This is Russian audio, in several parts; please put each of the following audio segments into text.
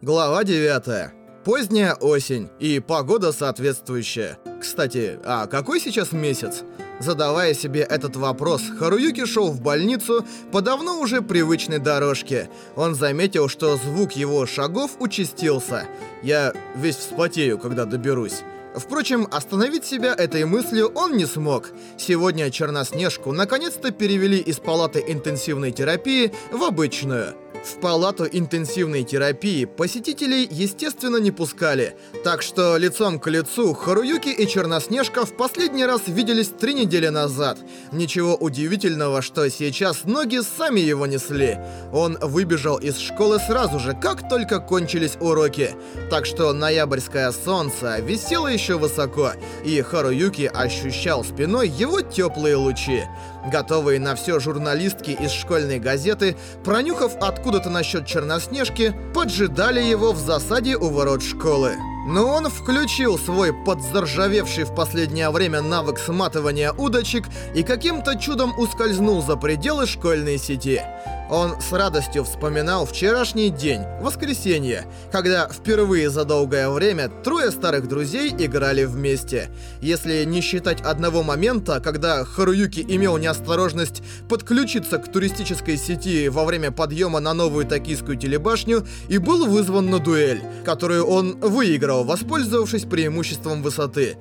Глава 9. Поздняя осень и погода соответствующая. Кстати, а какой сейчас месяц? Задавая себе этот вопрос, Харуюки шел в больницу по давно уже привычной дорожке. Он заметил, что звук его шагов участился. Я весь вспотею, когда доберусь. Впрочем, остановить себя этой мыслью он не смог. Сегодня Черноснежку наконец-то перевели из палаты интенсивной терапии в обычную. В палату интенсивной терапии посетителей, естественно, не пускали. Так что лицом к лицу Харуюки и Черноснежка в последний раз виделись три недели назад. Ничего удивительного, что сейчас ноги сами его несли. Он выбежал из школы сразу же, как только кончились уроки. Так что ноябрьское солнце висело еще высоко, и Харуюки ощущал спиной его теплые лучи. Готовые на все журналистки из школьной газеты, пронюхав откуда-то насчет Черноснежки, поджидали его в засаде у ворот школы. Но он включил свой подзаржавевший в последнее время навык сматывания удочек и каким-то чудом ускользнул за пределы школьной сети. Он с радостью вспоминал вчерашний день, воскресенье, когда впервые за долгое время трое старых друзей играли вместе. Если не считать одного момента, когда Харуюки имел неосторожность подключиться к туристической сети во время подъема на новую токийскую телебашню и был вызван на дуэль, которую он выиграл, воспользовавшись преимуществом высоты.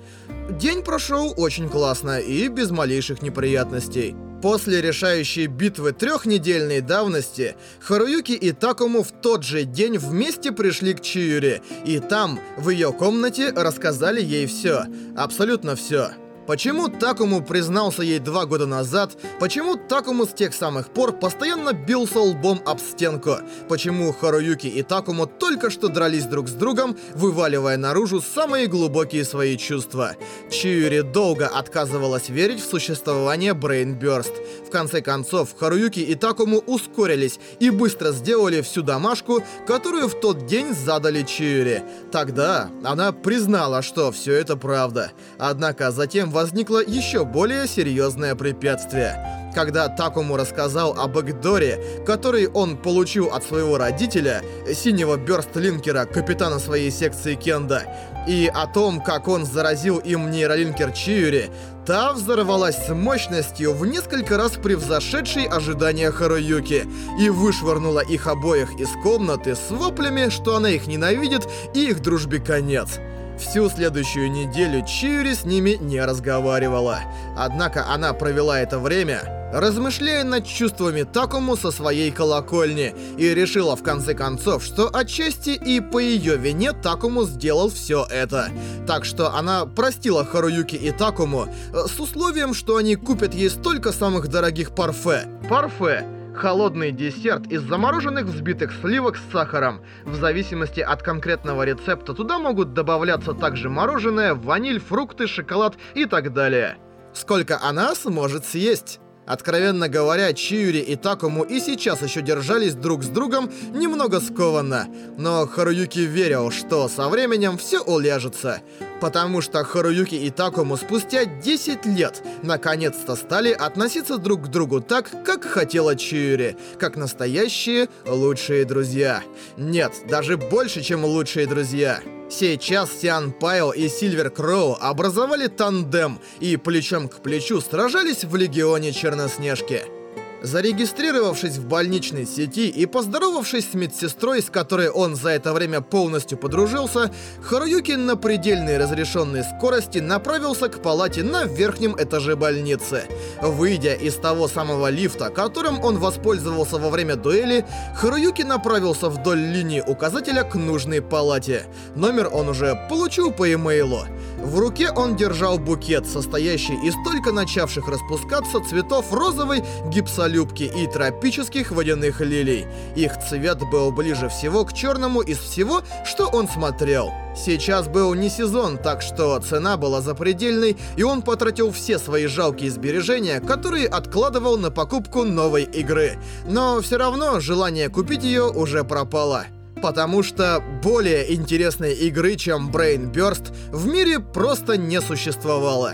День прошел очень классно и без малейших неприятностей. После решающей битвы трехнедельной давности, Харуюки и Такому в тот же день вместе пришли к Чиюре, и там, в ее комнате, рассказали ей все. Абсолютно все. Почему Такому признался ей два года назад? Почему Такому с тех самых пор постоянно бился лбом об стенку? Почему Харуюки и Такому только что дрались друг с другом, вываливая наружу самые глубокие свои чувства? Чиури долго отказывалась верить в существование Брейнбёрст. В конце концов, Харуюки и Такому ускорились и быстро сделали всю домашку, которую в тот день задали Чиури. Тогда она признала, что все это правда. Однако затем возникло еще более серьезное препятствие. Когда Такому рассказал об Эгдоре, который он получил от своего родителя, синего бёрст-линкера, капитана своей секции Кенда, и о том, как он заразил им нейролинкер Чиури, та взорвалась с мощностью в несколько раз превзошедшей ожидания Харуюки и вышвырнула их обоих из комнаты с воплями, что она их ненавидит и их дружбе конец. Всю следующую неделю Чиури с ними не разговаривала. Однако она провела это время, размышляя над чувствами Такому со своей колокольни, и решила в конце концов, что отчасти и по ее вине Такому сделал все это. Так что она простила Харуюки и Такому э, с условием, что они купят ей столько самых дорогих парфе. Парфе холодный десерт из замороженных взбитых сливок с сахаром. В зависимости от конкретного рецепта туда могут добавляться также мороженое, ваниль, фрукты, шоколад и так далее. Сколько она сможет съесть? Откровенно говоря, Чиури и Такому и сейчас еще держались друг с другом немного скованно, но Харуюки верил, что со временем все уляжется. Потому что Харуюки и Такому спустя 10 лет наконец-то стали относиться друг к другу так, как хотела Чиури, как настоящие лучшие друзья. Нет, даже больше, чем лучшие друзья. Сейчас Сиан Пайл и Сильвер Кроу образовали тандем и плечом к плечу сражались в Легионе Черноснежки. Зарегистрировавшись в больничной сети и поздоровавшись с медсестрой, с которой он за это время полностью подружился, Харуюки на предельной разрешенной скорости направился к палате на верхнем этаже больницы. Выйдя из того самого лифта, которым он воспользовался во время дуэли, Харуюки направился вдоль линии указателя к нужной палате. Номер он уже получил по имейлу. В руке он держал букет, состоящий из только начавших распускаться цветов розовой гипсолюбки и тропических водяных лилий. Их цвет был ближе всего к черному из всего, что он смотрел. Сейчас был не сезон, так что цена была запредельной, и он потратил все свои жалкие сбережения, которые откладывал на покупку новой игры. Но все равно желание купить ее уже пропало. Потому что более интересной игры, чем Brain Burst, в мире просто не существовало.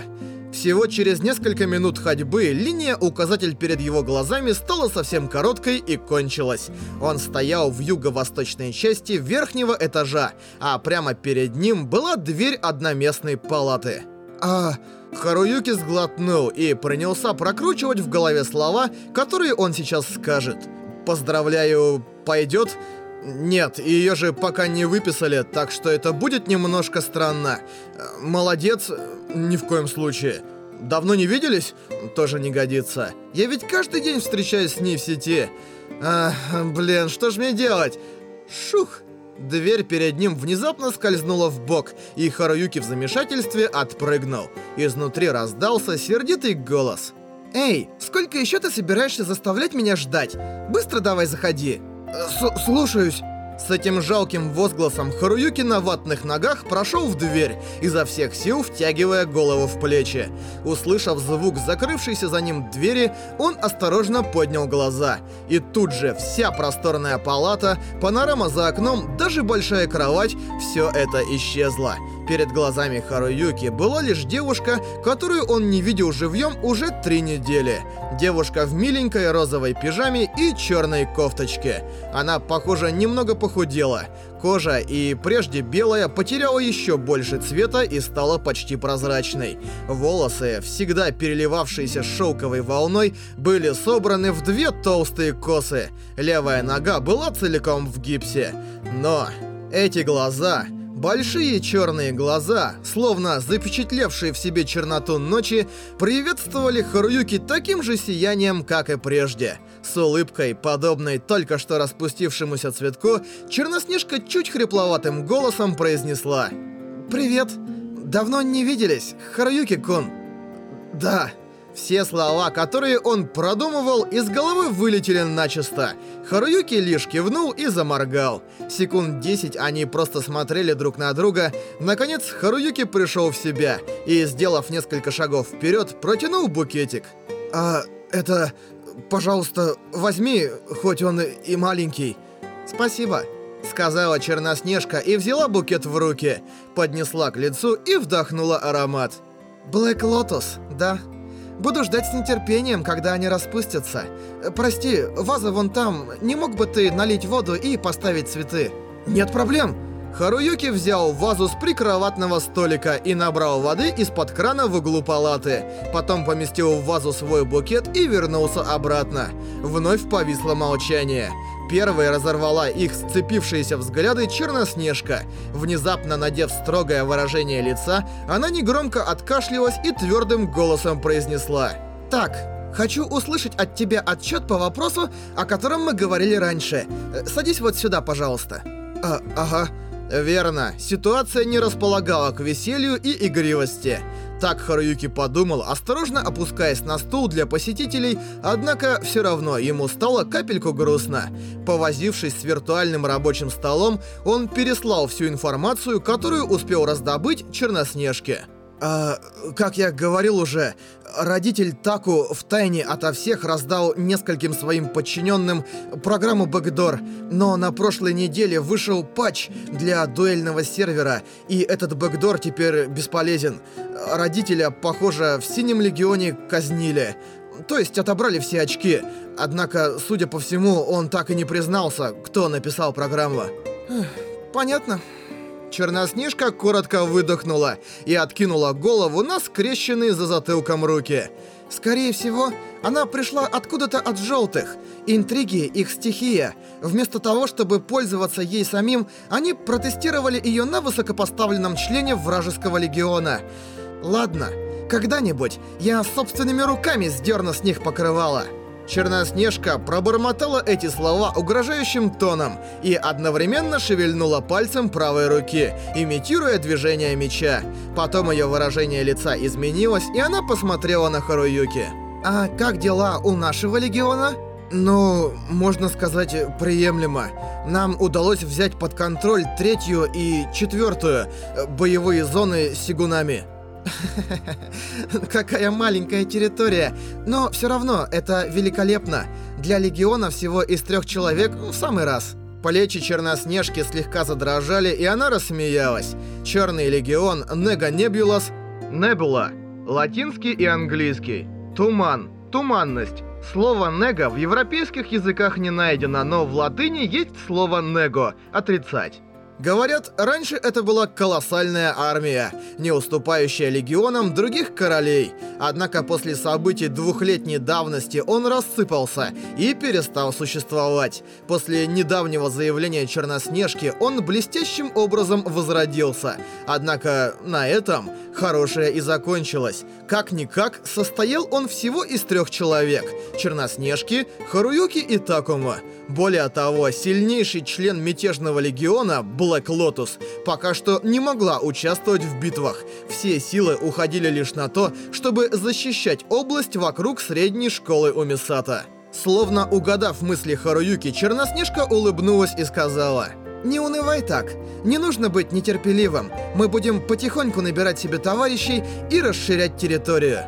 Всего через несколько минут ходьбы линия указатель перед его глазами стала совсем короткой и кончилась. Он стоял в юго-восточной части верхнего этажа, а прямо перед ним была дверь одноместной палаты. А... Харуюки сглотнул и принялся прокручивать в голове слова, которые он сейчас скажет. «Поздравляю, пойдет?» Нет, ее же пока не выписали, так что это будет немножко странно. Молодец, ни в коем случае. Давно не виделись? Тоже не годится. Я ведь каждый день встречаюсь с ней в сети. А, блин, что ж мне делать? Шух! Дверь перед ним внезапно скользнула в бок, и Харуюки в замешательстве отпрыгнул. Изнутри раздался сердитый голос. «Эй, сколько еще ты собираешься заставлять меня ждать? Быстро давай заходи!» С «Слушаюсь!» С этим жалким возгласом Харуюки на ватных ногах прошел в дверь, изо всех сил втягивая голову в плечи. Услышав звук закрывшейся за ним двери, он осторожно поднял глаза. И тут же вся просторная палата, панорама за окном, даже большая кровать, все это исчезло. Перед глазами Харуюки была лишь девушка, которую он не видел живьем уже три недели. Девушка в миленькой розовой пижаме и черной кофточке. Она, похоже, немного похудела. Кожа, и прежде белая, потеряла еще больше цвета и стала почти прозрачной. Волосы, всегда переливавшиеся шелковой волной, были собраны в две толстые косы. Левая нога была целиком в гипсе. Но эти глаза... Большие черные глаза, словно запечатлевшие в себе черноту ночи, приветствовали Харуюки таким же сиянием, как и прежде. С улыбкой, подобной только что распустившемуся цветку, Черноснежка чуть хрипловатым голосом произнесла «Привет! Давно не виделись, Харуюки-кун!» «Да!» Все слова, которые он продумывал, из головы вылетели начисто. Харуюки лишь кивнул и заморгал. Секунд 10 они просто смотрели друг на друга. Наконец, Харуюки пришел в себя и, сделав несколько шагов вперед, протянул букетик. «А, это... Пожалуйста, возьми, хоть он и маленький». «Спасибо», — сказала Черноснежка и взяла букет в руки, поднесла к лицу и вдохнула аромат. «Блэк Лотос, да?» Буду ждать с нетерпением, когда они распустятся. Прости, ваза вон там. Не мог бы ты налить воду и поставить цветы? Нет проблем. Харуюки взял вазу с прикроватного столика и набрал воды из-под крана в углу палаты. Потом поместил в вазу свой букет и вернулся обратно. Вновь повисло молчание. Первой разорвала их сцепившиеся взгляды Черноснежка. Внезапно надев строгое выражение лица, она негромко откашлялась и твердым голосом произнесла. «Так, хочу услышать от тебя отчет по вопросу, о котором мы говорили раньше. Садись вот сюда, пожалуйста». А, «Ага». Верно, ситуация не располагала к веселью и игривости. Так Харуюки подумал, осторожно опускаясь на стул для посетителей, однако все равно ему стало капельку грустно. Повозившись с виртуальным рабочим столом, он переслал всю информацию, которую успел раздобыть Черноснежке. А, как я говорил уже, родитель Таку в тайне ото всех раздал нескольким своим подчиненным программу Бэкдор, но на прошлой неделе вышел патч для дуэльного сервера, и этот Бэкдор теперь бесполезен. Родителя, похоже, в Синем Легионе казнили. То есть отобрали все очки. Однако, судя по всему, он так и не признался, кто написал программу. Понятно. Черноснежка коротко выдохнула и откинула голову на скрещенные за затылком руки. Скорее всего, она пришла откуда-то от желтых. Интриги — их стихия. Вместо того, чтобы пользоваться ей самим, они протестировали ее на высокопоставленном члене вражеского легиона. Ладно, когда-нибудь я собственными руками сдерну с них покрывало. Черноснежка пробормотала эти слова угрожающим тоном и одновременно шевельнула пальцем правой руки, имитируя движение меча. Потом ее выражение лица изменилось, и она посмотрела на Харуюки. «А как дела у нашего легиона?» Ну, можно сказать, приемлемо. Нам удалось взять под контроль третью и четвертую боевые зоны с сигунами. Какая маленькая территория, но все равно это великолепно. Для Легиона всего из трех человек в самый раз. Плечи Черноснежки слегка задрожали, и она рассмеялась. Черный Легион Нега Небулас... Небула. Латинский и английский. Туман. Туманность. Слово «него» в европейских языках не найдено, но в латыни есть слово «него» — «отрицать». Говорят, раньше это была колоссальная армия, не уступающая легионам других королей. Однако после событий двухлетней давности он рассыпался и перестал существовать. После недавнего заявления Черноснежки он блестящим образом возродился. Однако на этом хорошее и закончилось. Как-никак, состоял он всего из трех человек — Черноснежки, Харуюки и Такума. Более того, сильнейший член мятежного легиона, Блэк Лотус, пока что не могла участвовать в битвах. Все силы уходили лишь на то, чтобы защищать область вокруг средней школы Умесато. Словно угадав мысли Харуюки, Черноснежка улыбнулась и сказала... «Не унывай так. Не нужно быть нетерпеливым. Мы будем потихоньку набирать себе товарищей и расширять территорию».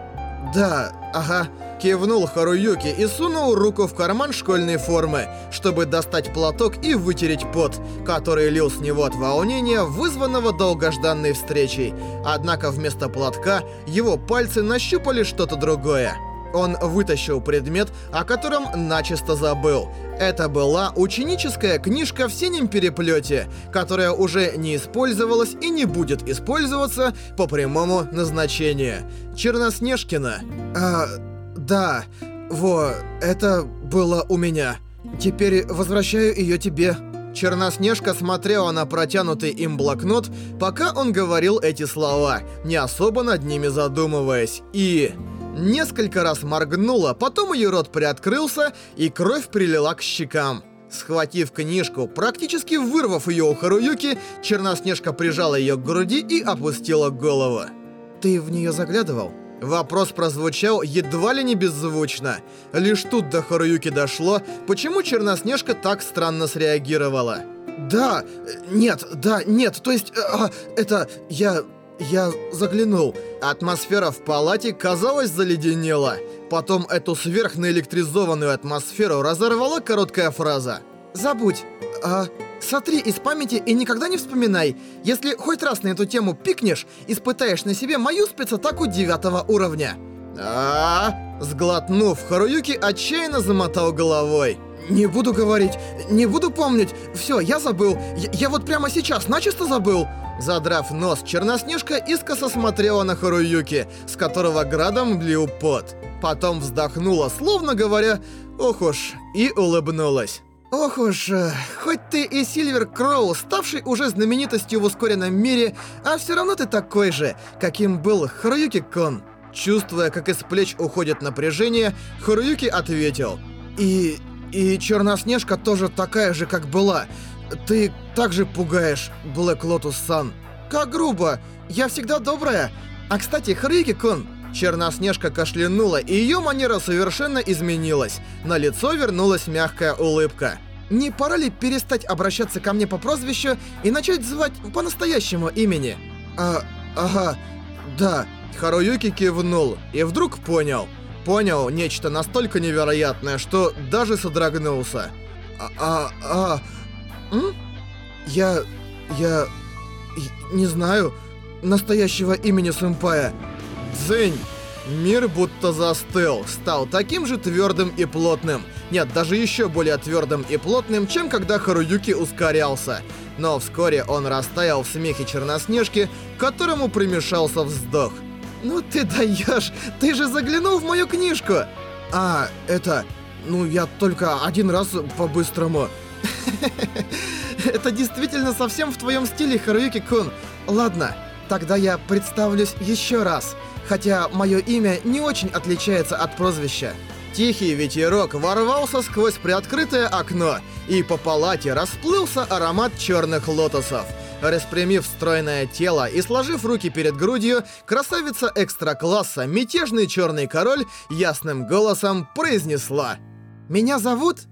«Да, ага». Кивнул Харуюки и сунул руку в карман школьной формы, чтобы достать платок и вытереть пот, который лил с него от волнения, вызванного долгожданной встречей. Однако вместо платка его пальцы нащупали что-то другое. Он вытащил предмет, о котором начисто забыл. Это была ученическая книжка в синем переплете, которая уже не использовалась и не будет использоваться по прямому назначению. Черноснежкина. А, да, во, это было у меня. Теперь возвращаю ее тебе. Черноснежка смотрела на протянутый им блокнот, пока он говорил эти слова, не особо над ними задумываясь, и... Несколько раз моргнула, потом ее рот приоткрылся, и кровь прилила к щекам. Схватив книжку, практически вырвав ее у Харуюки, Черноснежка прижала ее к груди и опустила голову. «Ты в нее заглядывал?» Вопрос прозвучал едва ли не беззвучно. Лишь тут до Харуюки дошло, почему Черноснежка так странно среагировала. «Да, нет, да, нет, то есть, а, это, я, я заглянул». Атмосфера в палате, казалось, заледенела. Потом эту сверхнаэлектризованную атмосферу разорвала короткая фраза. «Забудь, а, Сотри из памяти и никогда не вспоминай. Если хоть раз на эту тему пикнешь, испытаешь на себе мою спецатаку девятого уровня. А, -а, а Сглотнув, Харуюки отчаянно замотал головой. Не буду говорить, не буду помнить. Все, я забыл. Я, я вот прямо сейчас начисто забыл. Задрав нос, Черноснежка искоса смотрела на Харуюки, с которого градом блил пот. Потом вздохнула, словно говоря «Ох уж», и улыбнулась. Ох уж, э, хоть ты и Сильвер Кроу, ставший уже знаменитостью в ускоренном мире, а все равно ты такой же, каким был Харуюки Кон. Чувствуя, как из плеч уходит напряжение, Харуюки ответил. И... и Черноснежка тоже такая же, как была. Ты также пугаешь, Блэк Лотус-сан. Как грубо. Я всегда добрая. А кстати, Харуюки-кун, Черноснежка кашлянула, и ее манера совершенно изменилась. На лицо вернулась мягкая улыбка. «Не пора ли перестать обращаться ко мне по прозвищу и начать звать по настоящему имени?» «А, ага, да». Харуюки кивнул и вдруг понял. Понял нечто настолько невероятное, что даже содрогнулся. «А, а, а... М? Я... я... не знаю настоящего имени сэмпая». Дзынь! Мир будто застыл, стал таким же твердым и плотным. Нет, даже еще более твердым и плотным, чем когда Харуюки ускорялся. Но вскоре он растаял в смехе Черноснежки, которому примешался вздох. «Ну ты даешь! Ты же заглянул в мою книжку!» «А, это... Ну, я только один раз по-быстрому...» «Это действительно совсем в твоем стиле, Харуюки-кун. Ладно, тогда я представлюсь еще раз» хотя мое имя не очень отличается от прозвища. Тихий ветерок ворвался сквозь приоткрытое окно, и по палате расплылся аромат черных лотосов. Распрямив стройное тело и сложив руки перед грудью, красавица экстра-класса, мятежный черный король, ясным голосом произнесла. «Меня зовут